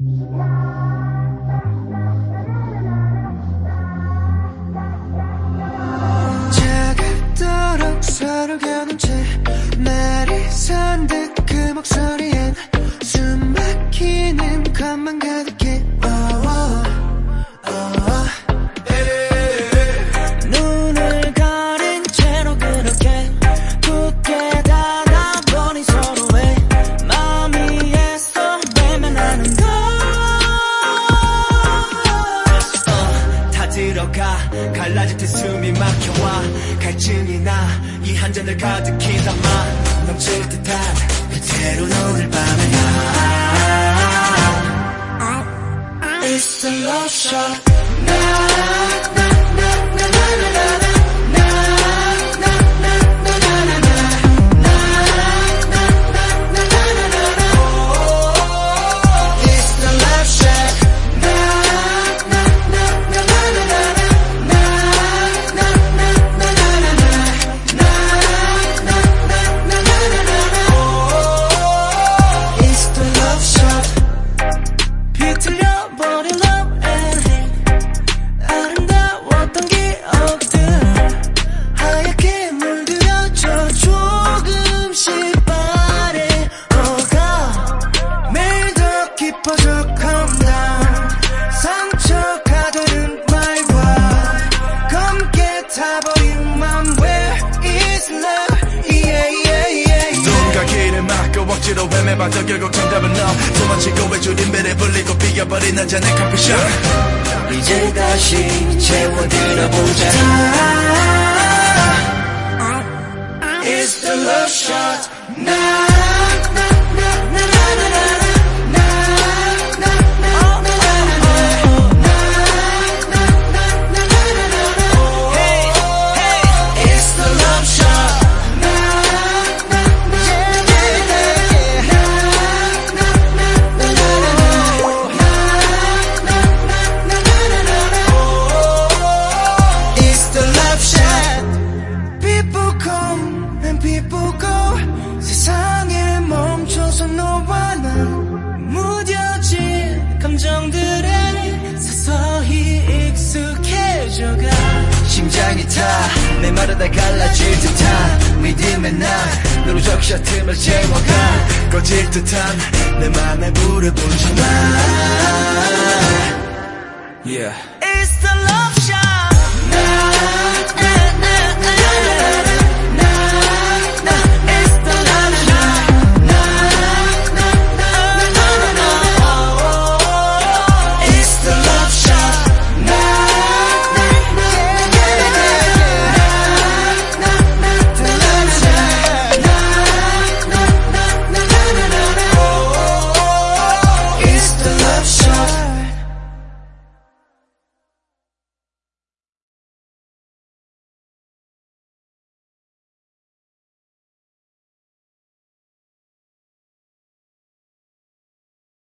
Yeah. 들어가. 갈라질 때 숨이 막혀와. 갈증이 나 이 한 잔을 가득히 담아. 넘칠 듯한 그대로 오늘 밤에 나 It's the love shot 헤매봐도 결국 정답은 너. 도망치고 외줄인 배를 불리고 비겨버린 한 잔의 커피숍. 이제 다시 채워들어보자 go. 세상에 멈춰서 너와 나 무뎌진 감정들에 서서히 익숙해져가. 심장이 타 메마르다 갈라질 듯한 믿음의 날 너로 적셔 틈을 채워가 꺼질 듯한 내 맘에 불을 붙여놔 Yeah It's the love shot